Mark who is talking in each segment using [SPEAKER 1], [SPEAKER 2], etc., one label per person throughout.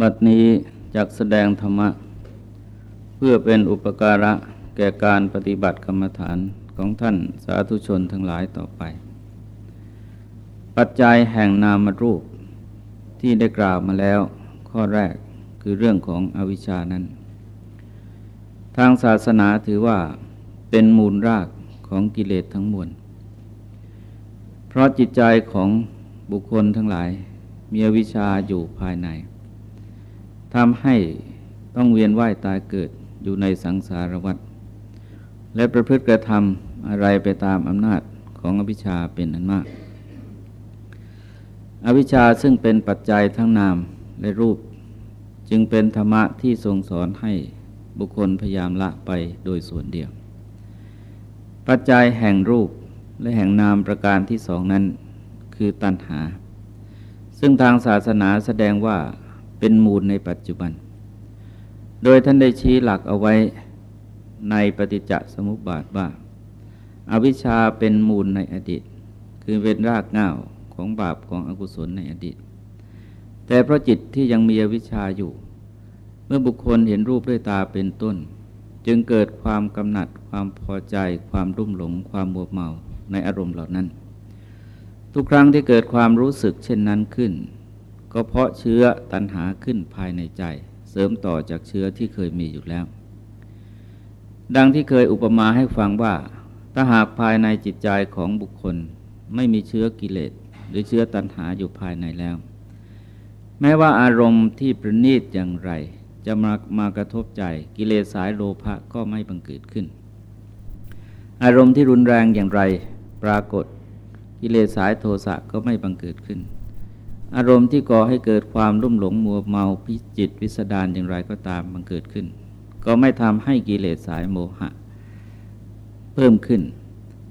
[SPEAKER 1] บัดนี้จักแสดงธรรมะ เพื่อเป็นอุปการะแก่การปฏิบัติกรรมฐานของท่านสาธุชนทั้งหลายต่อไป ปัจจัยแห่งนามรูปที่ได้กล่าวมาแล้วข้อแรกคือเรื่องของอวิชานั้น ทางศาสนาถือว่าเป็นมูลรากของกิเลสทั้งมวล เพราะจิตใจของบุคคลทั้งหลายมีอวิชชาอยู่ภายใน ทำให้ต้องเวียนว่ายตายเกิดอยู่ในสังสารวัฏและประพฤติกระทำอะไรไปตามอำนาจของอวิชชาเป็นอันมาก อวิชชาซึ่งเป็นปัจจัยทั้งนามและรูป จึงเป็นธรรมะที่ทรงสอนให้บุคคลพยายามละไปโดยส่วนเดียว ปัจจัยแห่งรูปและแห่งนามประการที่สองนั้นคือตัณหา ซึ่งทางศาสนาแสดงว่า เป็นมูลในปัจจุบัน โดยท่านได้ชี้หลักเอาไว้ในปฏิจจสมุปบาทว่าอาวิชชาเป็นมูลในอดีต คือเป็นรากเหง้าของบาปของอกุศลในอดีต แต่เพราะจิตที่ยังมีอวิชชาอยู่ เมื่อบุคคลเห็นรูปด้วยตาเป็นต้น จึงเกิดความกำหนัด ความพอใจ ความรุ่มหลง ความมัวเมาในอารมณ์เหล่านั้น ทุกครั้งที่เกิดความรู้สึกเช่นนั้นขึ้น ก็เพราะเชื้อตัณหาขึ้นภายในใจ เสริมต่อจากเชื้อที่เคยมีอยู่แล้ว ดังที่เคยอุปมาให้ฟังว่า ถ้าหากภายในจิตใจของบุคคล ไม่มีเชื้อกิเลสหรือเชื้อตัณหาอยู่ภายในแล้ว แม้ว่าอารมณ์ที่ประณีตอย่างไร จะมามากระทบใจกิเลสสายโลภะก็ไม่บังเกิดขึ้น อารมณ์ที่รุนแรงอย่างไร ปรากฏกิเลสสายโทสะก็ไม่บังเกิดขึ้น อารมณ์ที่ก่อให้เกิดความรุ่มหลงมัวเมาพิจิตวิสดารอย่างไรก็ตามบังเกิดขึ้น ก็ไม่ทำให้กิเลสสายโมหะ เพิ่มขึ้น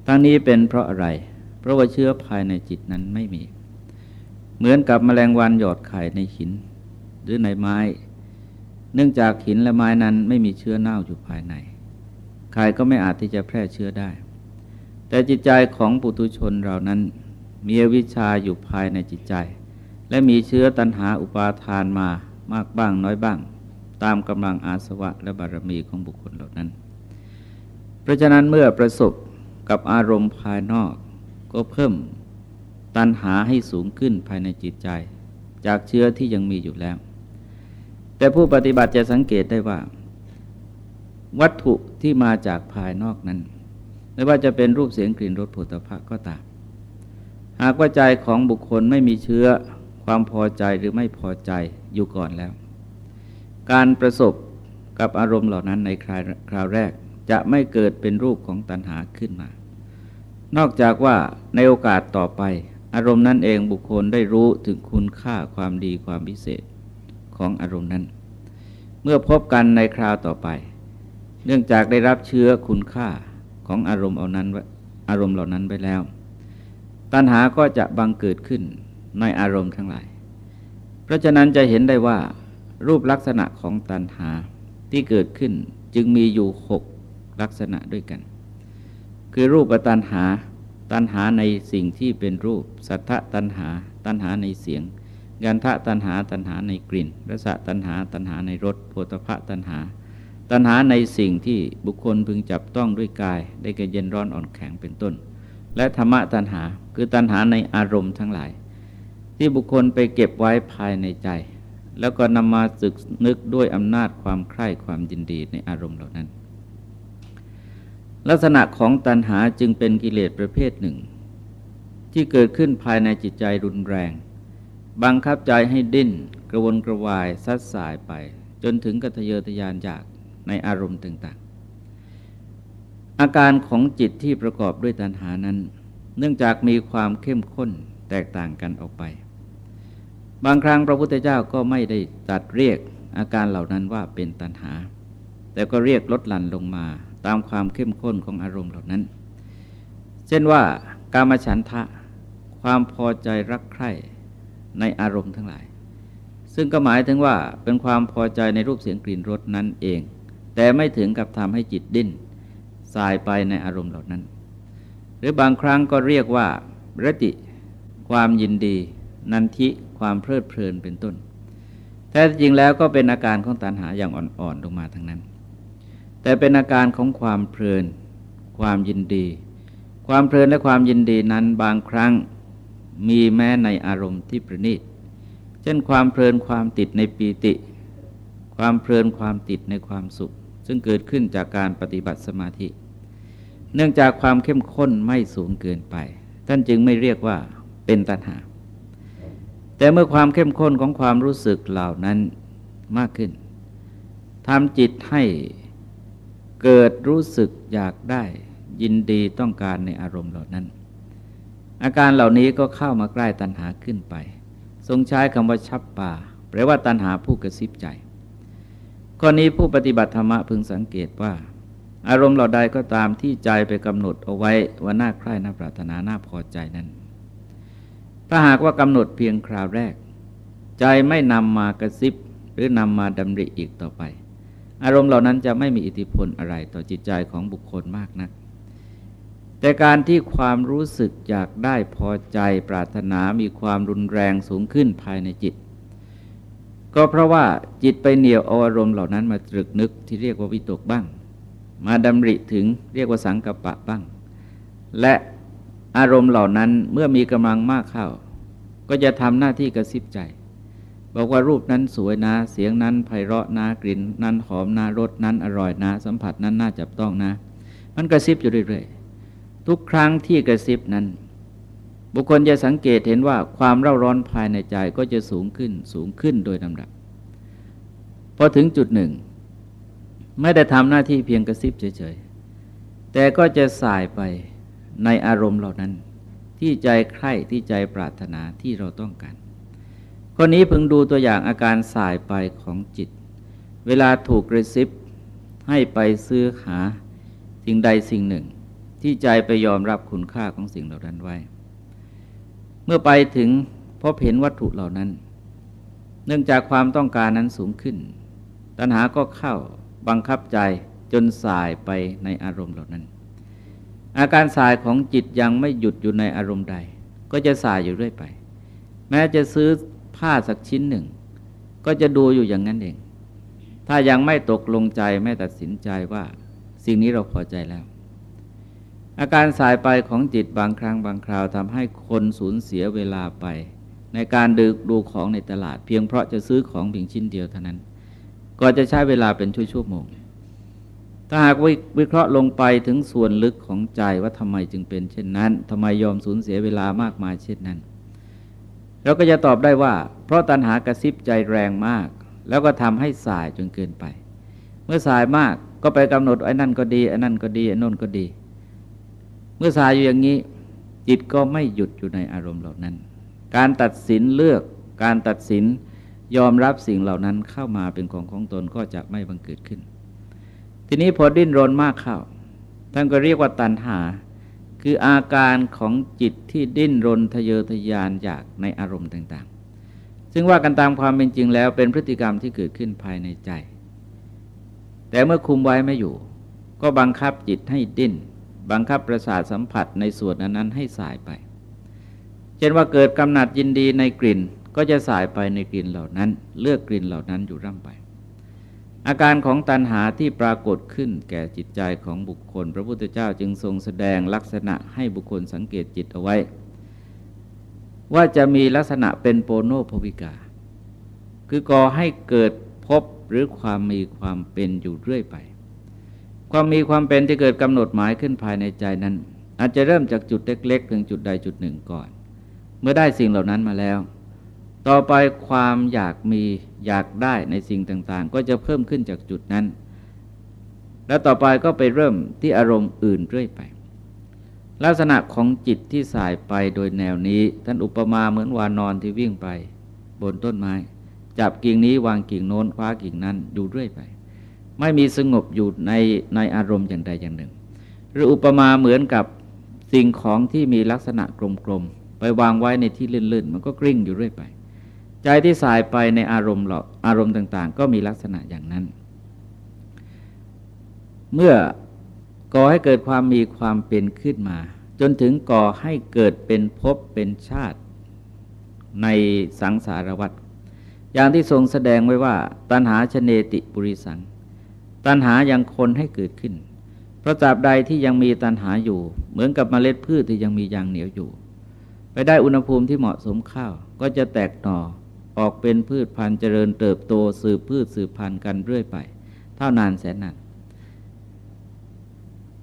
[SPEAKER 1] ทั้งนี้เป็นเพราะอะไร เพราะว่าเชื้อภายในจิตนั้นไม่มี เหมือนกับแมลงวันหยอดไข่ในหิน หรือในไม้ เนื่องจากหินและไม้นั้นไม่มีเชื้อเน่าอยู่ภายในไข่ก็ไม่อาจที่จะแพร่เชื้อได้ แต่จิตใจของปุตุชนเรานั้น มีวิชาอยู่ภายในจิตใจ และมีเชื้อตัณหาอุปาทานมามากบ้างน้อยบ้าง ตามกำลังอาสวะและบารมีของบุคคลเหล่านั้น เพราะฉะนั้นเมื่อประสบกับอารมณ์ภายนอก ก็เพิ่มตัณหาให้สูงขึ้นภายในจิตใจ จากเชื้อที่ยังมีอยู่แล้ว แต่ผู้ปฏิบัติจะสังเกตได้ว่า วัตถุที่มาจากภายนอกนั้นไม่ว่าจะเป็นรูปเสียงกลิ่นรสผลิตภัณฑ์ก็ตาม หากว่าใจของบุคคลไม่มีเชื้อ ความพอใจหรือไม่พอใจอยู่ก่อนแล้ว การประสบกับอารมณ์เหล่านั้นในคราวคราวแรกจะไม่เกิดเป็นรูปของตัณหาขึ้นมา นอกจากว่าในโอกาสต่อไป อารมณ์นั้นเองบุคคลได้รู้ถึงคุณค่าความดีความพิเศษของอารมณ์นั้น เมื่อพบกันในคราวต่อไป เนื่องจากได้รับเชื้อคุณค่าของอารมณ์เอานั้นอารมณ์เหล่านั้นไปแล้ว ตัณหาก็จะบังเกิดขึ้น ในอารมณ์ทั้งหลาย เพราะฉะนั้นจะเห็นได้ว่า รูปลักษณะของตัณหาที่เกิดขึ้นจึงมีอยู่หกลักษณะด้วยกัน คือรูปตัณหา ตัณหาในสิ่งที่เป็นรูป สัทธตัณหา ตัณหาในเสียงกันทะตัณหาตัณหาในกลิ่นรสตัณหาตัณหาในรสโพธพะตัณหา ตัณหาในสิ่งที่บุคคลพึงจับต้องด้วยกาย ได้แก่เย็นร้อนอ่อนแข็งเป็นต้น และธรรมะตัณหาคือตัณหาในอารมณ์ทั้งหลาย ที่บุคคลไปเก็บไว้ภายในใจ แล้วก็นำมาสึกนึกด้วยอำนาจความใคร่ความยินดีในอารมณ์เหล่านั้น ลักษณะของตัณหาจึงเป็นกิเลสประเภทหนึ่ง ที่เกิดขึ้นภายในจิตใจรุนแรง บังคับใจให้ดิ้น กระวนกระวายซัดสายไป จนถึงกัทะเยอทะยานอยากในอารมณ์ต่างๆ อาการของจิตที่ประกอบด้วยตัณหานั้น เนื่องจากมีความเข้มข้นแตกต่างกันออกไป บางครั้งพระพุทธเจ้าก็ไม่ได้ตัดเรียกอาการเหล่านั้นว่าเป็นตัณหา แต่ก็เรียกลดหลั่นลงมาตามความเข้มข้นของอารมณ์เหล่านั้น เช่นว่ากามฉันทะ ความพอใจรักใคร่ในอารมณ์ทั้งหลาย ซึ่งก็หมายถึงว่าเป็นความพอใจในรูปเสียงกลิ่นรสนั้นเอง แต่ไม่ถึงกับทำให้จิตดิ้นสายไปในอารมณ์เหล่านั้น หรือบางครั้งก็เรียกว่ารติ ความยินดี นันทิ ความเพลิดเพลินเป็นต้นแแต่จริงแล้วก็เป็นอาการของตัณหาอย่างอ่อนๆลงมาทั้งนั้น แต่เป็นอาการของความเพลิน ความยินดี ความเพลินและความยินดีนั้นบางครั้งมีแม้ในอารมณ์ที่ประณีต เช่นความเพลินความติดในปีติ ความเพลินความติดในความสุข ซึ่งเกิดขึ้นจากการปฏิบัติสมาธิ เนื่องจากความเข้มข้นไม่สูงเกินไป ท่านจึงไม่เรียกว่าเป็นตัณหา แต่เมื่อความเข้มข้นของความรู้สึกเหล่านั้นมากขึ้นทำจิตให้เกิดรู้สึกอยากได้ยินดีต้องการในอารมณ์เหล่านั้น อาการเหล่านี้ก็เข้ามาใกล้ตัณหาขึ้นไป ทรงใช้คำว่าชับป่าแปลว่าตัณหาผู้กระซิบใจข้อนี้ผู้ปฏิบัติธรรมะพึงสังเกตว่า อารมณ์เหล่าใดก็ตามที่ใจไปกำหนดเอาไว้ว่าน่าใคร่น่าปรารถนาน่าพอใจนั้น ถ้าหากว่ากำหนดเพียงคราวแรก ใจไม่นำมากระซิบ หรือนำมาดำริอีกต่อไป อารมณ์เหล่านั้นจะไม่มีอิทธิพลอะไรต่อจิตใจของบุคคลมากนัก แต่การที่ความรู้สึกอยากได้พอใจปรารถนามีความรุนแรงสูงขึ้นภายในจิต ก็เพราะว่าจิตไปเหนี่ยวอารมณ์เหล่านั้นมาตรึกนึกที่เรียกว่าวิตกบ้าง มาดำริถึงเรียกว่าสังกปะบ้าง และอารมณ์เหล่านั้นเมื่อมีกำลังมากเข้า ก็จะทำหน้าที่กระซิบใจ บอกว่ารูปนั้นสวยนะ เสียงนั้นไพเราะนะกลิ่น นั้นหอมนะรสนั้นอร่อยนะ สัมผัสนั้นน่าจับต้องนะ มันกระซิบอยู่เรื่อยๆทุกครั้งที่กระซิบนั้น บุคคลจะสังเกตเห็นว่าความเร่าร้อนภายในใจก็จะสูงขึ้นสูงขึ้นโดยลำดับพอถึงจุดหนึ่ง ไม่ได้ทำหน้าที่เพียงกระซิบเฉยๆแต่ก็จะสายไปในอารมณ์เหล่านั้น ที่ใจใคร่ที่ใจปรารถนาที่เราต้องการข้อนี้พึงดูตัวอย่างอาการสายไปของจิต เวลาถูกกระซิบให้ไปซื้อหาสิ่งใดสิ่งหนึ่ง ที่ใจไปยอมรับคุณค่าของสิ่งเหล่านั้นไว้ เมื่อไปถึงพบเห็นวัตถุเหล่านั้น เนื่องจากความต้องการนั้นสูงขึ้น ตัณหาก็เข้าบังคับใจจนสายไปในอารมณ์เหล่านั้น อาการสายของจิตยังไม่หยุดอยู่ในอารมณ์ใด ก็จะสายอยู่เรื่อยไป แม้จะซื้อผ้าสักชิ้นหนึ่ง ก็จะดูอยู่อย่างนั้นเอง ถ้ายังไม่ตกลงใจไม่ตัดสินใจว่าสิ่งนี้เราพอใจแล้ว อาการสายไปของจิตบางครั้งบางคราวทำให้คนสูญเสียเวลาไป ในการดึกดูของในตลาด เพียงเพราะจะซื้อของเพียงชิ้นเดียวเท่านั้น ก็จะใช้เวลาเป็นชั่วชั่วโมง ถ้าหากวิเคราะห์ลงไปถึงส่วนลึกของใจว่าทำไมจึงเป็นเช่นนั้นทำไมยอมสูญเสียเวลามากมายเช่นนั้น เราก็จะตอบได้ว่า เพราะตัณหากระซิบใจแรงมาก แล้วก็ทำให้สายจนเกินไป เมื่อสายมากก็ไปกำหนดไอ้นั่นก็ดีไอ้นั่นก็ดีไอ้นนก็ดี เมื่อสายอยู่อย่างนี้ จิตก็ไม่หยุดอยู่ในอารมณ์เหล่านั้น การตัดสินเลือกการตัดสินยอมรับสิ่งเหล่านั้นเข้ามาเป็นของของตนก็จะไม่บังเกิดขึ้น ทีนี้พอดิ้นรนมากเข้าท่านก็เรียกว่าตัณหา คืออาการของจิตที่ดิ้นรนทะเยอทะยานอยากในอารมณ์ต่างๆ ซึ่งว่ากันตามความเป็นจริงแล้วเป็นพฤติกรรมที่เกิดขึ้นภายในใจ แต่เมื่อคุมไว้ไม่อยู่ ก็บังคับจิตให้ดิ้น บังคับประสาทสัมผัสในส่วนนั้นให้สายไป เช่นว่าเกิดกำหนัดยินดีในกลิ่นก็จะสายไปในกลิ่นเหล่านั้น เลือกกลิ่นเหล่านั้นอยู่ร่ำไป อาการของตัณหาที่ปรากฏขึ้นแก่จิตใจของบุคคล พระพุทธเจ้าจึงทรงแสดงลักษณะให้บุคคลสังเกตจิตเอาไว้ ว่าจะมีลักษณะเป็นโปโนโพวิกา คือก่อให้เกิดพบหรือความมีความเป็นอยู่เรื่อยไป ความมีความเป็นที่เกิดกำหนดหมายขึ้นภายในใจนั้น อาจจะเริ่มจากจุดเล็กๆเพียงจุดใดจุดหนึ่งก่อน เมื่อได้สิ่งเหล่านั้นมาแล้ว ต่อไปความอยากมีอยากได้ในสิ่งต่างๆ ก็จะเพิ่มขึ้นจากจุดนั้น แล้วต่อไปก็ไปเริ่มที่อารมณ์อื่นเรื่อยไป ลักษณะของจิตที่สายไปโดยแนวนี้ ท่านอุปมาเหมือนวานอนที่วิ่งไป บนต้นไม้ จับกิ่งนี้วางกิ่งโน้นคว้ากิ่งนั้นอยู่เรื่อยไป ไม่มีสงบอยู่ในในอารมณ์อย่างใดอย่างหนึ่ง หรืออุปมาเหมือนกับสิ่งของที่มีลักษณะกลมๆไปวางไว้ในที่ลื่นๆ มันก็กลิ้งอยู่เรื่อยไป ใจที่สายไปในอารมณ์หรอกอารมณ์ต่าง ๆ ก็มีลักษณะอย่างนั้น เมื่อก่อให้เกิดความมีความเป็นขึ้นมา จนถึงก่อให้เกิดเป็นภพเป็นชาติ ในสังสารวัฏอย่างที่ทรงแสดงไว้ว่า ตัณหาชเนติปุริสัง ตัณหายังคนให้เกิดขึ้นเพราะตราบใดที่ยังมีตัณหาอยู่ เหมือนกับเมล็ดพืชที่ยังมียางเหนียวอยู่ ไปได้อุณหภูมิที่เหมาะสมข้าวก็จะแตกหน่อ ออกเป็นพืชพันธุ์เจริญเติบโตสืบพืชสืบพันธุ์กันเรื่อยไป เท่านานแสนนาน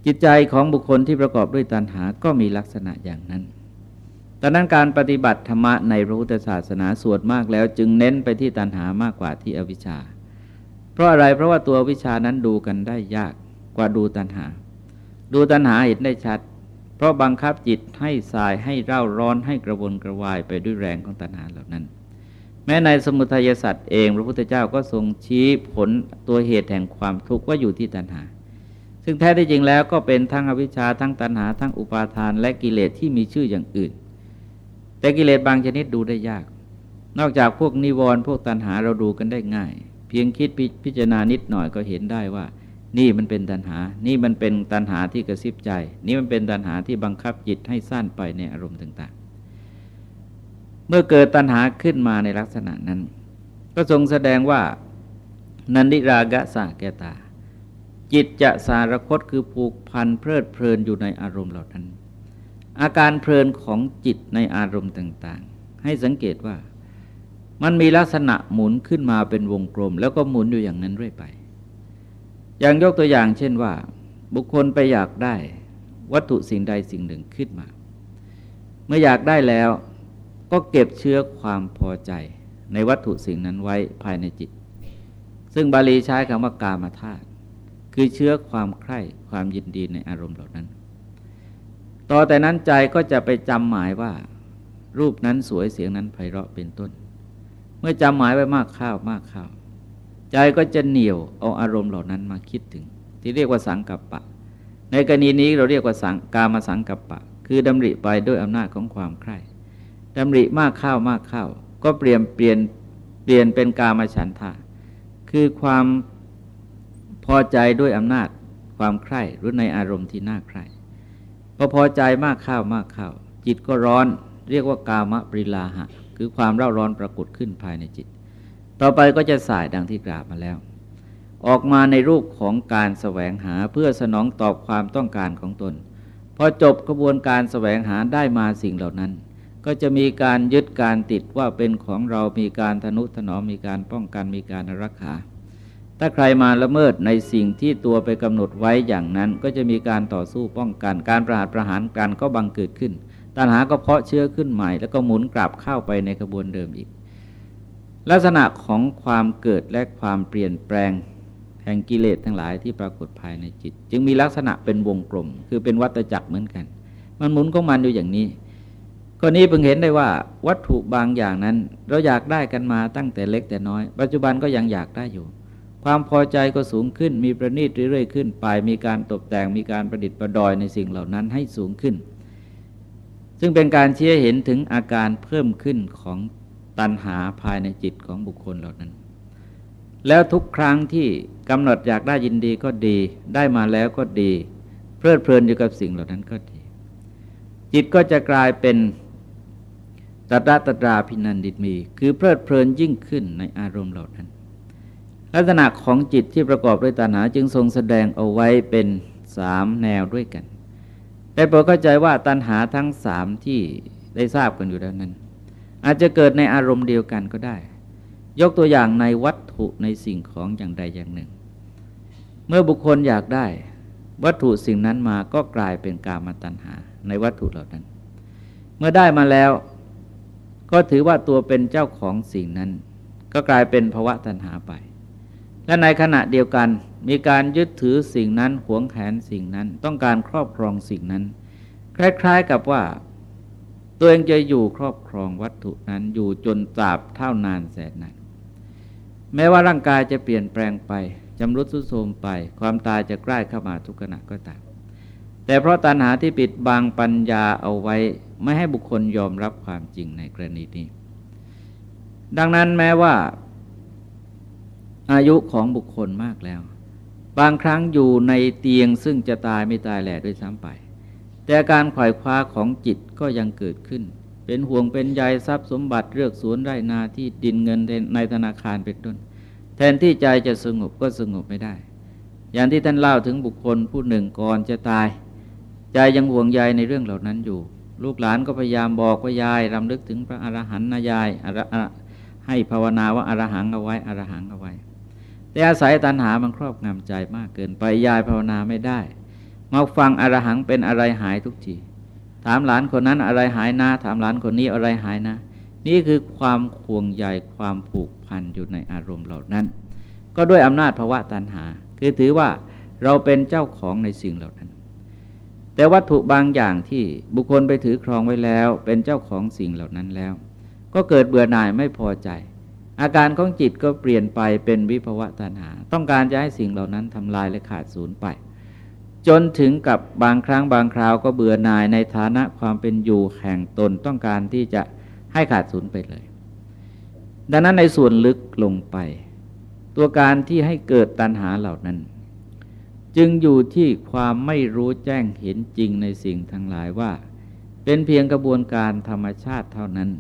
[SPEAKER 1] จิตใจของบุคคลที่ประกอบด้วยตัณหาก็มีลักษณะอย่างนั้นดังนั้นการปฏิบัติธรรมะในพระพุทธศาสนาส่วนมากแล้วจึงเน้นไปที่ตัณหามากกว่าที่อวิชชา เพราะอะไรเพราะว่าตัววิชานั้นดูกันได้ยากกว่าดูตัณหา ดูตัณหาเห็นได้ชัด เพราะบังคับจิตให้สายให้เร่าร้อนให้กระวนกระวายไปด้วยแรงของตัณหาเหล่านั้น แม้ในสมุทัยสัตว์เองพระพุทธเจ้าก็ทรงชี้ผลตัวเหตุแห่งความทุกข์ว่าอยู่ที่ตัณหา ซึ่งแท้ที่จริงแล้วก็เป็นทั้งอวิชชาทั้งตัณหา ทั้งอุปาทานและกิเลสที่มีชื่ออย่างอื่น แต่กิเลสบางชนิดดูได้ยาก นอกจากพวกนิวรณ์พวกตัณหาเราดูกันได้ง่าย เพียงคิดพิจารณานิดหน่อยก็เห็นได้ว่า นี่มันเป็นตัณหา นี่มันเป็นตัณหาที่กระซิบใจ นี่มันเป็นตัณหาที่บังคับจิตให้สั้นไปในอารมณ์ต่างๆ เมื่อเกิดตัณหาขึ้นมาในลักษณะนั้น ก็ทรงแสดงว่านันดิรากะสาแกตา จิตจะสารคตคือผูกพันเพลิดเพลินอยู่ในอารมณ์เหล่านั้น อาการเพลินของจิตในอารมณ์ต่างๆ ให้สังเกตว่ามันมีลักษณะหมุนขึ้นมาเป็นวงกลม แล้วก็หมุนอยู่อย่างนั้นเรื่อยไป อย่างยกตัวอย่างเช่นว่า บุคคลไปอยากได้ วัตถุสิ่งใดสิ่งหนึ่งขึ้นมา เมื่ออยากได้แล้ว ก็เก็บเชื้อความพอใจในวัตถุสิ่งนั้นไว้ภายในจิต ซึ่งบาลีใช้คำว่ากามาธาตุคือเชื้อความใคร่ความยินดีในอารมณ์เหล่านั้น ต่อแต่นั้นใจก็จะไปจำหมายว่า รูปนั้นสวยเสียงนั้นไพเราะเป็นต้น เมื่อจำหมายไว้มากข้าวมากข้าวใจก็จะเหนียวเอาอารมณ์เหล่านั้นมาคิดถึง ที่เรียกว่าสังกัปปะ ในกรณีนี้เราเรียกว่าสังกามาสังกัปปะ คือดำริไปด้วยอำนาจของความใคร่ ดำริมากข้าวมากข้าวก็เปลี่ยนเปลี่ยนเปลี่ยนเป็นกามฉันทะ คือความพอใจด้วยอำนาจความใคร่หรือในอารมณ์ที่น่าใคร่พอพอใจมากข้าวมากข้าวจิตก็ร้อนเรียกว่ากามปริลาหะ คือความเร่าร้อนปรากฏขึ้นภายในจิต ต่อไปก็จะสายดังที่กล่าวมาแล้ว ออกมาในรูปของการแสวงหาเพื่อสนองตอบความต้องการของตนพอจบกระบวนการแสวงหาได้มาสิ่งเหล่านั้น ก็จะมีการยึดการติดว่าเป็นของเรามีการทนุถนอมมีการป้องกันมีการรักษา ถ้าใครมาละเมิดในสิ่งที่ตัวไปกำหนดไว้อย่างนั้น ก็จะมีการต่อสู้ป้องกัน การประหารประหารกันก็บังเกิดขึ้น ตัณหาก็เพาะเชื้อขึ้นใหม่ แล้วก็หมุนกลับเข้าไปในกระบวนเดิมอีก ลักษณะของความเกิดและความเปลี่ยนแปลงแห่งกิเลสทั้งหลายที่ปรากฏภายในจิต จึงมีลักษณะเป็นวงกลม คือเป็นวัฏจักรเหมือนกัน มันหมุนของมันอยู่อย่างนี้ ก็นี้เพิ่งเห็นได้ว่าวัตถุบางอย่างนั้น เราอยากได้กันมาตั้งแต่เล็กแต่น้อย ปัจจุบันก็ยังอยากได้อยู่ ความพอใจก็สูงขึ้น มีประณีตเรื่อยๆขึ้น ไป มีการตกแต่ง มีการประดิษฐ์ประดอยในสิ่งเหล่านั้นให้สูงขึ้น ซึ่งเป็นการเชี้เห็นถึงอาการเพิ่มขึ้นของตัณหาภายในจิตของบุคคลเหล่านั้น แล้วทุกครั้งที่กำหนดอยากได้ยินดีก็ดี ได้มาแล้วก็ดี เพลิดเพลินอยู่กับสิ่งเหล่านั้นก็ดี จิตก็จะกลายเป็น ตตะตตราพินันดิตมี คือเพลิดเพลินยิ่งขึ้นในอารมณ์เหล่านั้น ลักษณะของจิตที่ประกอบด้วยตัณหาจึงทรงแสดงเอาไว้เป็นสามแนวด้วยกัน แต่โปรดเข้าใจว่าตัณหาทั้งสามที่ได้ทราบกันอยู่แล้วนั้น อาจจะเกิดในอารมณ์เดียวกันก็ได้ ยกตัวอย่างในวัตถุในสิ่งของอย่างใดอย่างหนึ่ง เมื่อบุคคลอยากได้ วัตถุสิ่งนั้นมาก็กลายเป็นกามตัณหาในวัตถุเหล่านั้น เมื่อได้มาแล้ว ก็ถือว่าตัวเป็นเจ้าของสิ่งนั้น ก็กลายเป็นภวะตัณหาไป และในขณะเดียวกันมีการยึดถือสิ่งนั้นหวงแหนสิ่งนั้น ต้องการครอบครองสิ่งนั้น คล้ายๆกับว่า ตัวเองจะอยู่ครอบครองวัตถุนั้นอยู่จนตราบเท่านานแสนนานแม้ว่าร่างกายจะเปลี่ยนแปลงไปจำรุดสุโทมไป ความตายจะใกล้เข้ามาทุกขณะก็ตาม แต่เพราะตัณหาที่ปิดบังปัญญาเอาไว้ ไม่ให้บุคคลยอมรับความจริงในกรณีนี้ ดังนั้นแม้ว่า อายุของบุคคลมากแล้ว บางครั้งอยู่ในเตียงซึ่งจะตายไม่ตายแหล่ด้วยซ้ำไป แต่การขวายคว้าของจิตก็ยังเกิดขึ้น เป็นห่วงเป็นใยทรัพย์สมบัติเลือกสวนไร่นาที่ดินเงินในธนาคารเป็นต้น แทนที่ใจจะสงบก็สงบไม่ได้ อย่างที่ท่านเล่าถึงบุคคลผู้หนึ่งก่อนจะตาย ใจยังห่วงใยในเรื่องเหล่านั้นอยู่ ลูกหลานก็พยายามบอกว่ายายรำลึกถึงพระอรหันต์นะยายให้ภาวนาว่าอรหังเอาไว้อรหังเอาไว้ แต่อาศัยตัณหามันครอบงำใจมากเกินไปยายภาวนาไม่ได้มาฟังอรหังเป็นอะไรหายทุกทีถามหลานคนนั้นอะไรหายนะถามหลานคนนี้อะไรหายนะ นี่คือความห่วงใยความผูกพันอยู่ในอารมณ์เหล่านั้น ก็ด้วยอำนาจภาวะตัณหา คือถือว่าเราเป็นเจ้าของในสิ่งเหล่านั้น แต่วัตถุบางอย่างที่บุคคลไปถือครองไว้แล้ว เป็นเจ้าของสิ่งเหล่านั้นแล้ว ก็เกิดเบื่อหน่ายไม่พอใจ อาการของจิตก็เปลี่ยนไปเป็นวิภวะตัณหา ต้องการจะให้สิ่งเหล่านั้นทำลายและขาดสูญไป จนถึงกับบางครั้งบางคราวก็เบื่อหน่ายในฐานะความเป็นอยู่แห่งตนต้องการที่จะให้ขาดสูญไปเลย ดังนั้นในส่วนลึกลงไป ตัวการที่ให้เกิดตัณหาเหล่านั้น จึงอยู่ที่ความไม่รู้แจ้งเห็นจริงในสิ่งทั้งหลายว่า เป็นเพียงกระบวนการธรรมชาติเท่านั้น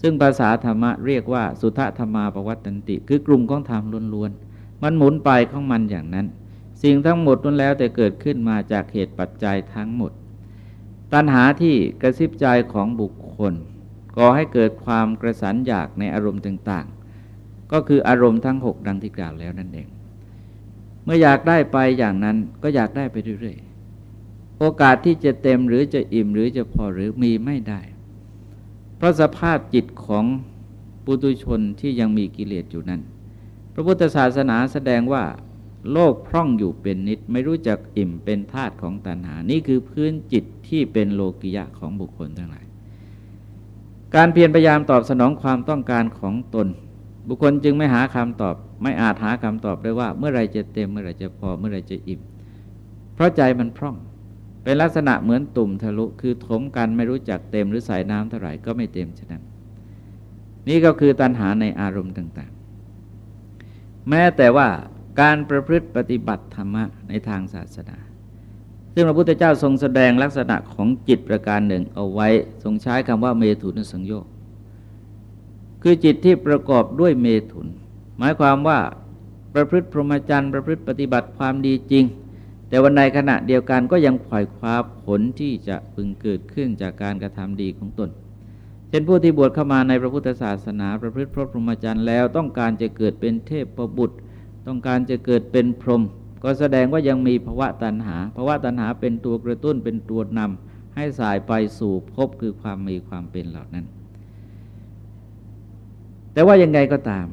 [SPEAKER 1] ซึ่งภาษาธรรมะเรียกว่าสุทธธรรมาปวัตตันติ คือกลุ่มของธรรมล้วนๆ มันหมุนไปของมันอย่างนั้น สิ่งทั้งหมดนั้นแล้วแต่เกิดขึ้นมาจากเหตุปัจจัยทั้งหมด ตัณหาที่กระซิบใจของบุคคลก่อให้เกิดความกระสันอยากในอารมณ์ต่างๆ ก็คืออารมณ์ทั้งหกดังที่กล่าวแล้วนั่นเอง เมื่ออยากได้ไปอย่างนั้นก็อยากได้ไปเรื่อยๆ โอกาสที่จะเต็มหรือจะอิ่มหรือจะพอหรือมีไม่ได้ เพราะสภาพจิตของปุตุชนที่ยังมีกิเลสอยู่นั้น พระพุทธศาสนาแสดงว่า โลกพร่องอยู่เป็นนิดไม่รู้จักอิ่มเป็นธาตุของตัณหา นี่คือพื้นจิตที่เป็นโลกิยะของบุคคลทั้งหลาย การเพียรพยายามตอบสนองความต้องการของตน บุคคลจึงไม่หาคำตอบ ไม่อาจหาคำตอบได้ว่า เมื่อไรจะเต็มเมื่อไรจะพอเมื่อไรจะอิ่ม เพราะใจมันพร่อง เป็นลักษณะเหมือนตุ่มทะลุคือถมกันไม่รู้จักเต็มหรือใส่น้ำเท่าไหร่ก็ไม่เต็มฉะนั้น นี่ก็คือตัณหาในอารมณ์ต่าง ๆ แม้แต่ว่าการประพฤติปฏิบัติธรรมะในทางศาสนาซึ่งพระพุทธเจ้าทรงแสดงลักษณะของจิตประการหนึ่งเอาไว้ ทรงใช้คำว่าเมถุนสังโยคคือจิตที่ประกอบด้วยเมถุน หมายความว่าประพฤติพรหมจรรย์ประพฤติปฏิบัติความดีจริง แต่วันในขณะเดียวกันก็ยังขวายคว้าผลที่จะพึงเกิดขึ้นจากการกระทำดีของตน เช่นผู้ที่บวชเข้ามาในพระพุทธศาสนา ประพฤติพรหมจรรย์แล้วต้องการจะเกิดเป็นเทพประบุตร ต้องการจะเกิดเป็นพรหมก็แสดงว่ายังมีภาวะตัณหาภาวะตัณหาเป็นตัวกระตุ้นเป็นตัวนำให้สายไปสู่พบคือความมีความเป็นเหล่านั้น แต่ว่ายังไงก็ตาม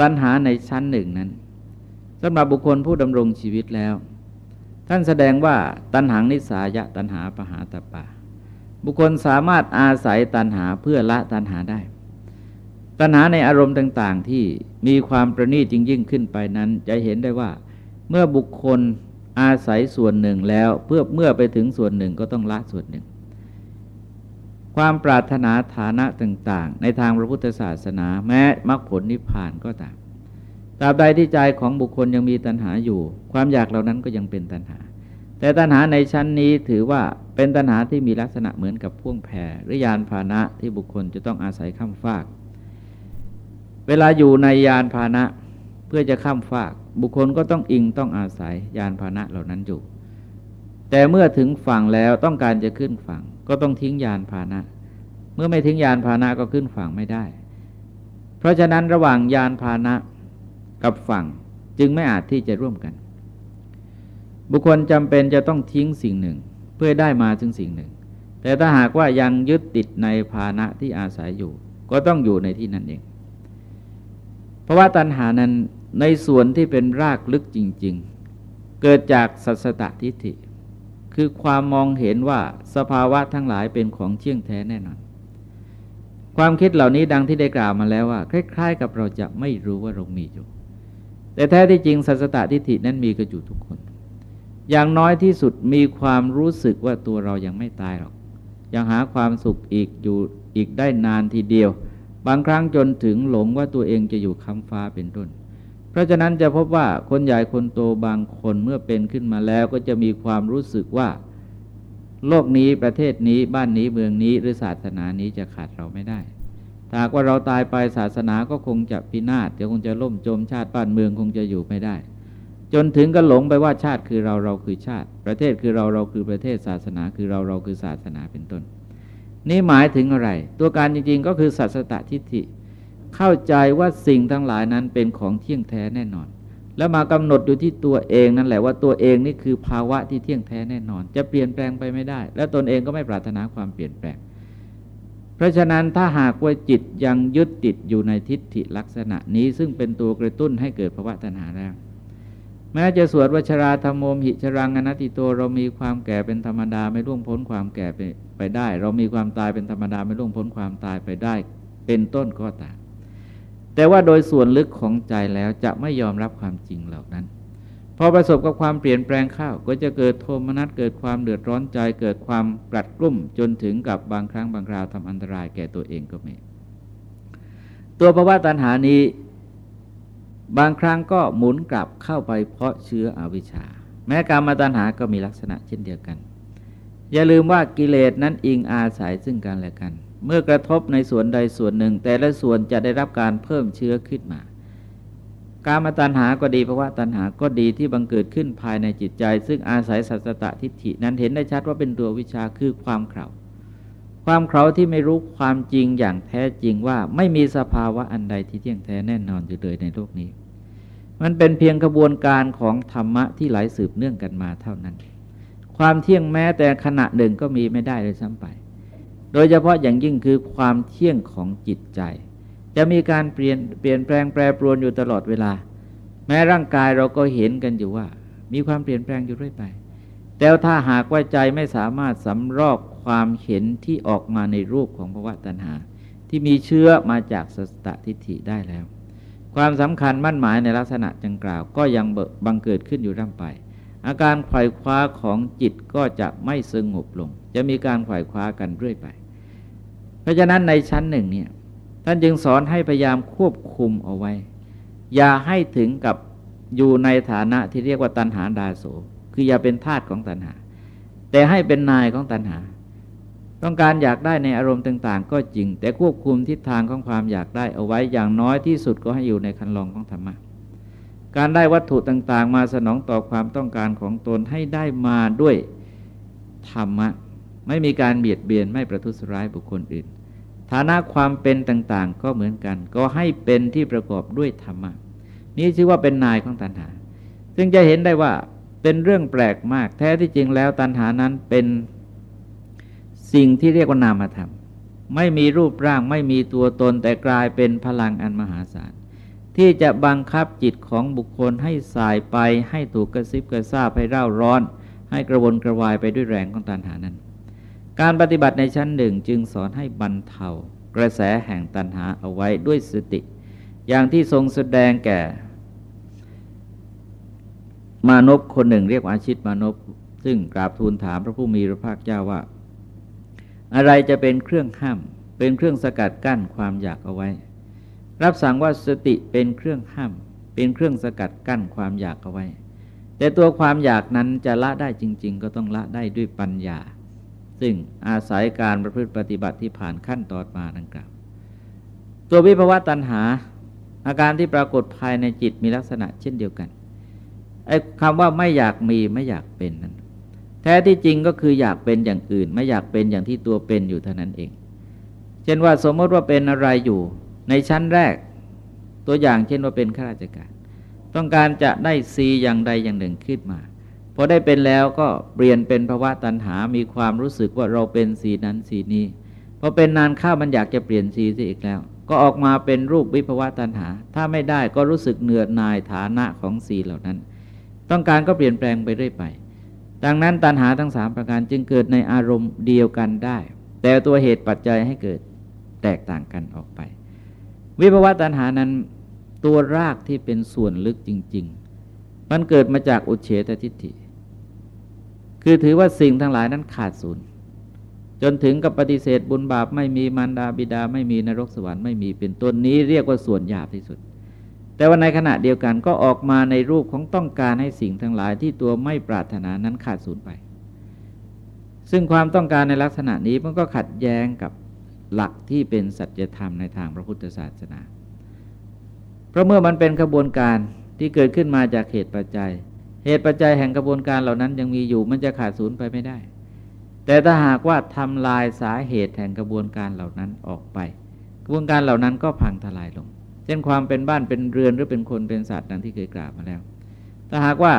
[SPEAKER 1] ตัณหาในชั้นหนึ่งนั้นสำหรับบุคคลผู้ดำรงชีวิตแล้ว ท่านแสดงว่าตัณหังนิสายะตัณหาปหาตปาบุคคลสามารถอาศัยตัณหาเพื่อละตัณหาได้ ตัณหาในอารมณ์ต่างๆ ที่มีความประณีตยิ่งยิ่งขึ้นไปนั้น จะเห็นได้ว่า เมื่อบุคคลอาศัยส่วนหนึ่งแล้วเพื่อเมื่อไปถึงส่วนหนึ่งก็ต้องละส่วนหนึ่ง ความปรารถนาฐานะต่าง ๆ ในทางพระพุทธศาสนาแม้มรรคผลนิพพานก็ตามตราบใดที่ใจของบุคคลยังมีตัณหาอยู่ ความอยากเหล่านั้นก็ยังเป็นตัณหา แต่ตัณหาในชั้นนี้ถือว่าเป็นตัณหาที่มีลักษณะเหมือนกับพ่วงแพรหรือยานพาหนะที่บุคคลจะต้องอาศัยข้ามฟาก เวลาอยู่ในยานพาหนะเพื่อจะข้ามฟาก บุคคลก็ต้องอิงต้องอาศัยยานพาหนะเหล่านั้นอยู่ แต่เมื่อถึงฝั่งแล้วต้องการจะขึ้นฝั่ง ก็ต้องทิ้งยานพาหนะ เมื่อไม่ทิ้งยานพาหนะก็ขึ้นฝั่งไม่ได้ เพราะฉะนั้นระหว่างยานพาหนะกับฝั่งจึงไม่อาจที่จะร่วมกัน บุคคลจำเป็นจะต้องทิ้งสิ่งหนึ่งเพื่อได้มาถึงสิ่งหนึ่ง แต่ถ้าหากว่ายังยึดติดในภาณะที่อาศัยอยู่ ก็ต้องอยู่ในที่นั่นเอง เพราะว่าตัณหานั้นในส่วนที่เป็นรากลึกจริง ๆ เกิดจากสัสตทิฏฐิ คือความมองเห็นว่าสภาวะทั้งหลายเป็นของเที่ยงแท้แน่นอน ความคิดเหล่านี้ดังที่ได้กล่าวมาแล้วว่า คล้าย ๆ กับเราจะไม่รู้ว่าเรามีอยู่ แต่แท้ที่จริงสัสตทิฏฐินั้นมีกันอยู่ทุกคน อย่างน้อยที่สุดมีความรู้สึกว่าตัวเรายังไม่ตายหรอก ยังหาความสุขอีกอยู่อีกได้นานทีเดียว บางครั้งจนถึงหลงว่าตัวเองจะอยู่คำฟ้าเป็นต้น ราะฉะนั้นจะพบว่าคนใหญ่คนโตบางคนเมื่อเป็นขึ้นมาแล้วก็จะมีความรู้สึกว่า โลกนี้ประเทศนี้บ้านนี้เมืองนี้หรือศาสนานี้จะขาดเราไม่ได้หากว่าเราตายไปศาสนาก็คงจะพินาศจะคงจะล่มจมชาติบ้านเมืองคงจะอยู่ไม่ได้ จนถึงก็หลงไปว่าชาติคือเราเราคือชาติ ประเทศคือเราเราคือประเทศศาสนาคือเราเราคือศาสนาเป็นต้น นี่หมายถึงอะไร ตัวการจริงๆ ก็คือสัสตตทิฏฐิ เข้าใจว่าสิ่งทั้งหลายนั้นเป็นของเที่ยงแท้แน่นอน แล้วมากำหนดอยู่ที่ตัวเองนั่นแหละว่าตัวเองนี่คือภาวะที่เที่ยงแท้แน่นอน จะเปลี่ยนแปลงไปไม่ได้ และตนเองก็ไม่ปรารถนาความเปลี่ยนแปลง เพราะฉะนั้นถ้าหากว่าจิตยังยึดติดอยู่ในทิฏฐิลักษณะนี้ซึ่งเป็นตัวกระตุ้นให้เกิดภาวะตัณหาแล้วแม้จะสวดวัชราธรรมโมหิชรังอนัตติโตเรามีความแก่เป็นธรรมดาไม่ล่วงพ้นความแก่ไปไปได้ เรามีความตายเป็นธรรมดาไม่ล่วงพ้นความตายไปได้ เป็นต้นก็ตาม แต่ว่าโดยส่วนลึกของใจแล้วจะไม่ยอมรับความจริงเหล่านั้น พอประสบกับความเปลี่ยนแปลงข้าวก็จะเกิดโทมนัสเกิดความเดือดร้อนใจ เกิดความกลัดกลุ้มจนถึงกับบางครั้งบางคราวทำอันตรายแก่ตัวเองก็มีตัวภาวะตัณหานี้ บางครั้งก็หมุนกลับเข้าไปเพราะเชื้ออวิชชา แม้การมาตัณหาก็มีลักษณะเช่นเดียวกัน อย่าลืมว่ากิเลสนั้นอิงอาศัยซึ่งกันและกัน เมื่อกระทบในส่วนใดส่วนหนึ่ง แต่ละส่วนจะได้รับการเพิ่มเชื้อขึ้นมา การมาตัณหาก็ดีภาวะตัณหาก็ดีที่บังเกิดขึ้นภายในจิตใจ ซึ่งอาศัยสัจตะทิฏฐินั้นเห็นได้ชัดว่าเป็นตัววิชาคือความเข่าความเข่าที่ไม่รู้ความจริงอย่างแท้จริงว่าไม่มีสภาวะอันใดที่เที่ยงแท้แน่นอนอยู่เลยในโลกนี้ มันเป็นเพียงกระบวนการของธรรมะที่ไหลสืบเนื่องกันมาเท่านั้น ความเที่ยงแม้แต่ขณะหนึ่งก็มีไม่ได้เลยซ้ำไป โดยเฉพาะอย่างยิ่งคือความเที่ยงของจิตใจ จะมีการเปลี่ยนเปลี่ยนแปลงแปรปรวนอยู่ตลอดเวลา แม้ร่างกายเราก็เห็นกันอยู่ว่า มีความเปลี่ยนแปลงอยู่เรื่อยไป แต่ถ้าหากว่าใจไม่สามารถสำรอกความเห็นที่ออกมาในรูปของภาวะตัณหา ที่มีเชื้อมาจากสสตทิฏฐิได้แล้ว ความสำคัญมั่นหมายในลักษณะจังกล่าว ก็ยังบังเกิดขึ้นอยู่ร่ำไป อาการไขว่คว้าของจิตก็จะไม่สงบลง จะมีการไขว่คว้ากันเรื่อยไป เพราะฉะนั้นในชั้นหนึ่งเนี่ยท่านจึงสอนให้พยายามควบคุมเอาไว้ อย่าให้ถึงกับอยู่ในฐานะที่เรียกว่าตันหาดาโสคืออย่าเป็นทาสของตันหา แต่ให้เป็นนายของตันหา ต้องการอยากได้ในอารมณ์ต่าง ๆ ก็จริง แต่ควบคุมทิศทางของความอยากได้เอาไว้อย่างน้อยที่สุดก็ให้อยู่ในคันลองของธรรมะการได้วัตถุต่างๆ มาสนองต่อความต้องการของตนให้ได้มาด้วยธรรมะ ไม่มีการเบียดเบียนไม่ประทุษร้ายบุคคลอื่น ฐานะความเป็นต่างๆ ก็เหมือนกัน ก็ให้เป็นที่ประกอบด้วยธรรมะนี่ชื่อว่าเป็นนายของตัณหา ซึ่งจะเห็นได้ว่าเป็นเรื่องแปลกมากแท้ที่จริงแล้วตัณหานั้นเป็นสิ่งที่เรียกว่านามธรรม ไม่มีรูปร่างไม่มีตัวตนแต่กลายเป็นพลังอันมหาศาลที่จะบังคับจิตของบุคคลให้สายไปให้ถูกกระซิบกระซาบให้เร่าร้อน ให้กระวนกระวายไปด้วยแรงของตัณหานั้น การปฏิบัติในชั้นหนึ่งจึงสอนให้บรรเทากระแสแห่งตันหาเอาไว้ด้วยสติ อย่างที่ทรงแสดงแก่ มานพคนหนึ่งเรียกว่าอาชิตมานพซึ่งกราบทูลถามพระผู้มีพระภาคเจ้าว่า อะไรจะเป็นเครื่องห้าม เป็นเครื่องสกัดกั้นความอยากเอาไว้ รับสั่งว่าสติเป็นเครื่องห้าม เป็นเครื่องสกัดกั้นความอยากเอาไว้ แต่ตัวความอยากนั้นจะละได้จริง ๆ ก็ต้องละได้ด้วยปัญญา ซึ่งอาศัยการประพฤติปฏิบัติที่ผ่านขั้นตอนมาดังกล่าวตัววิภวะตัณหา อาการที่ปรากฏภายในจิตมีลักษณะเช่นเดียวกันไอ้คำว่าไม่อยากมีไม่อยากเป็นนั้น แท้ที่จริงก็คืออยากเป็นอย่างอื่น ไม่อยากเป็นอย่างที่ตัวเป็นอยู่เท่านั้นเอง เช่นว่าสมมติว่าเป็นอะไรอยู่ ในชั้นแรก ตัวอย่างเช่นว่าเป็นข้าราชการ ต้องการจะได้ซีอย่างใดอย่างหนึ่งขึ้นมา พอได้เป็นแล้วก็เปลี่ยนเป็นภาวะตัณหา มีความรู้สึกว่าเราเป็นสีนั้นสีนี้พอเป็นนานข้ามันอยากจะเปลี่ยนสีสิอีกแล้ว ก็ออกมาเป็นรูปวิภาวะตัณหา ถ้าไม่ได้ก็รู้สึกเหนื่อยนายฐานะของสีเหล่านั้น ต้องการก็เปลี่ยนแปลงไปเรื่อยไป ดังนั้นตัณหาทั้งสามประการจึงเกิดในอารมณ์เดียวกันได้ แต่ตัวเหตุปัจจัยให้เกิดแตกต่างกันออกไป วิภาวะตัณหานั้น ตัวรากที่เป็นส่วนลึกจริง ๆ มันเกิดมาจากอุเฉตทิฏฐิ คือถือว่าสิ่งทั้งหลายนั้นขาดศูนย์ จนถึงกับปฏิเสธบุญบาปไม่มีมารดาบิดา ไม่มีนรกสวรรค์ไม่มีเป็นต้นนี้เรียกว่าส่วนหยาบที่สุด แต่ว่าในขณะเดียวกันก็ออกมาในรูปของต้องการให้สิ่งทั้งหลายที่ตัวไม่ปรารถนานั้นขาดศูนย์ไป ซึ่งความต้องการในลักษณะนี้มันก็ขัดแย้งกับหลักที่เป็นสัจธรรมในทางพระพุทธศาสนา เพราะเมื่อมันเป็นกระบวนการที่เกิดขึ้นมาจากเหตุปัจจัย เหตุปัจจัยแห่งกระบวนการเหล่านั้นยังมีอยู่มันจะขาดศูนย์ไปไม่ได้ แต่ถ้าหากว่าทำลายสาเหตุแห่งกระบวนการเหล่านั้นออกไป กระบวนการเหล่านั้นก็พังทลายลง เช่นความเป็นบ้านเป็นเรือนหรือเป็นคนเป็นสัตว์ดังที่เคยกล่าวมาแล้ว ถ้าหากว่า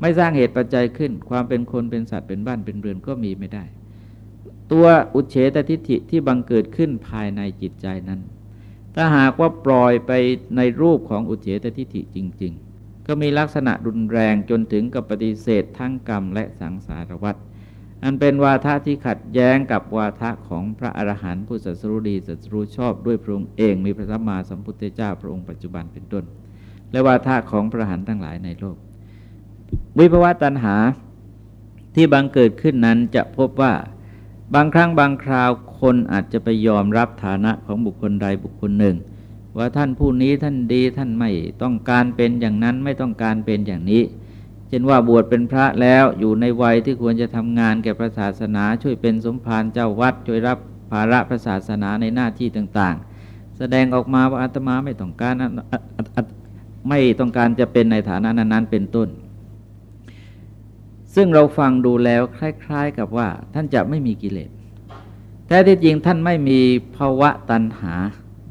[SPEAKER 1] ไม่สร้างเหตุปัจจัยขึ้น ความเป็นคนเป็นสัตว์เป็นบ้านเป็นเรือนก็มีไม่ได้ ตัวอุเฉตทิฏฐิที่บังเกิดขึ้นภายในจิตใจนั้น ถ้าหากว่าปล่อยไปในรูปของอุเฉตทิฏฐิจริง ๆ ก็มีลักษณะรุนแรงจนถึงกับปฏิเสธทั้งกรรมและสังสารวัฏอันเป็นวาทะที่ขัดแย้งกับวาทะของพระอรหันต์ผู้สัสรุดีสัสรุชอบด้วยพระองค์เองมีพระสัมมาสัมพุทธเจ้าพระองค์ปัจจุบันเป็นต้น และวาทะของพระอรหันต์ทั้งหลายในโลก วิภวะตัณหาที่บังเกิดขึ้นนั้นจะพบว่าบางครั้งบางคราวคนอาจจะไปยอมรับฐานะของบุคคลใดบุคคลหนึ่ง ว่าท่านผู้นี้ท่านดีท่านไม่ต้องการเป็นอย่างนั้นไม่ต้องการเป็นอย่างนี้ เช่นว่าบวชเป็นพระแล้วอยู่ในวัยที่ควรจะทำงานแก่พระศาสนาช่วยเป็นสมภารเจ้าวัด ช่วยรับภาระพระศาสนาในหน้าที่ต่าง ๆ แสดงออกมาว่าอาตมาไม่ต้องการไม่ต้องการจะเป็นในฐานะนั้นๆเป็นต้น ซึ่งเราฟังดูแล้วคล้าย ๆ กับว่าท่านจะไม่มีกิเลสแท้ที่จริงท่านไม่มีภาวะตัณหา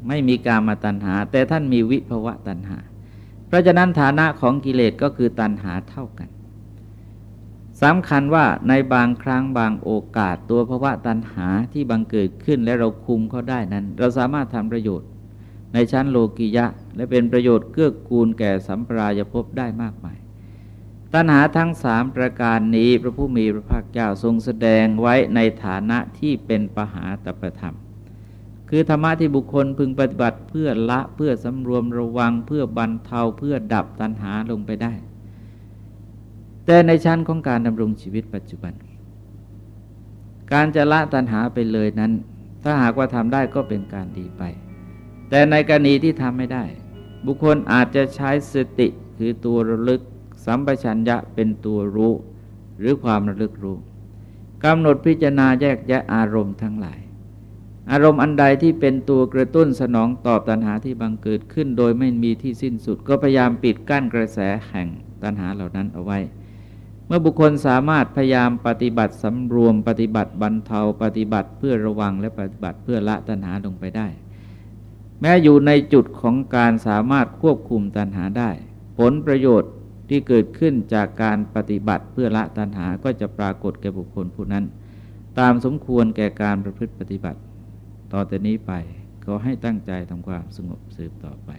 [SPEAKER 1] ไม่มีกามาตัณหา แต่ท่านมีวิภาวะตัณหา เพราะฉะนั้นฐานะของกิเลสก็คือตัณหาเท่ากันสำคัญว่าในบางครั้งบางโอกาสตัวภาวะตัณหาที่บังเกิดขึ้นและเราคุมเขาได้นั้น เราสามารถทำประโยชน์ ในชั้นโลกิยะ และเป็นประโยชน์เกื้อกูลแก่สัมปรายภพได้มากมาย ตัณหาทั้งสามประการนี้พระผู้มีพระภาคเจ้าทรงแสดงไว้ในฐานะที่เป็นปหาตประธรรม คือธรรมะที่บุคคลพึงปฏิบัติเพื่อละเพื่อสำรวมระวังเพื่อบรรเทาเพื่อดับตัณหาลงไปได้ แต่ในชั้นของการดำรงชีวิตปัจจุบัน การจะละตัณหาไปเลยนั้น ถ้าหากว่าทำได้ก็เป็นการดีไป แต่ในกรณีที่ทำไม่ได้ บุคคลอาจจะใช้สติคือตัวระลึก สัมปชัญญะเป็นตัวรู้ หรือความระลึกรู้กำหนดพิจารณาแยกแยะอารมณ์ทั้งหลาย อารมณ์อันใดที่เป็นตัวกระตุ้นสนองตอบตัณหาที่บังเกิดขึ้น โดยไม่มีที่สิ้นสุด ก็พยายามปิดกั้นกระแสแห่งตัณหาเหล่านั้นเอาไว้ เมื่อบุคคลสามารถพยายามปฏิบัติสำรวม ปฏิบัติบรรเทา ปฏิบัติเพื่อระวังและปฏิบัติเพื่อละตัณหาลงไปได้ แม้อยู่ในจุดของการสามารถควบคุมตัณหาได้ ผลประโยชน์ที่เกิดขึ้นจากการปฏิบัติเพื่อละตัณหาก็จะปรากฏแก่บุคคลผู้นั้น ตามสมควรแก่การประพฤติปฏิบัติ ต่อแต่นี้ไป ก็ให้ตั้งใจทำความสงบสืบต่อไป